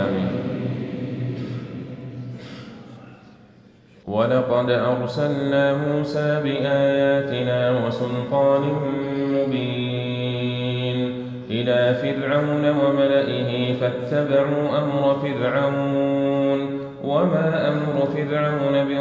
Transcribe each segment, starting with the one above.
آمين. ولقد أرسلنا موسى بآياتنا وسلطان مبين إلى فرعون وملئه فاتبعوا أمر فرعون.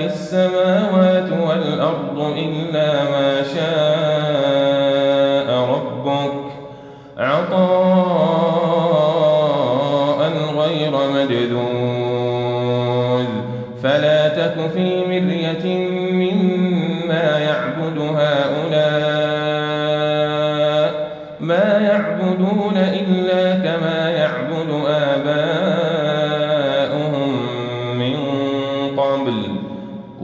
السماوات والأرض إلا ما شاء ربك. عطاء غير مجدود فلا تك في مرية مما يعبد هؤلاء. ما يعبدون إلا كما يعبد آباؤهم.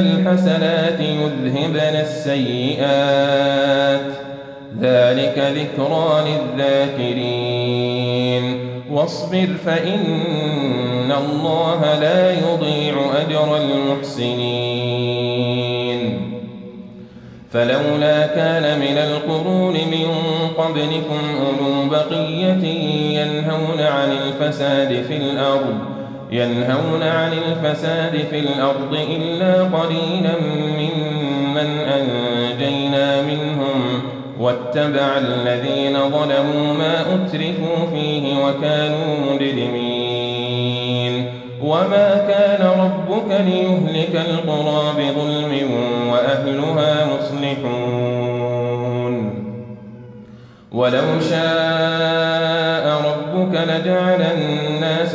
الحسنات يذهبن السيئات. ذلك ذكرى للذاكرين. واصبر فإن الله لا يضيع أجر المحسنين. فلولا كان من القرون من قبلكم أولو بقية ينهون عن الفساد في الأرض ينهون عن الفساد في الأرض إلا قليلا ممن أنجينا منهم واتبع الذين ظلموا ما أترفوا فيه وكانوا مجرمين. وما كان ربك ليهلك القرى بظلم وأهلها مصلحون. ولو شاء ربك لجعل الناس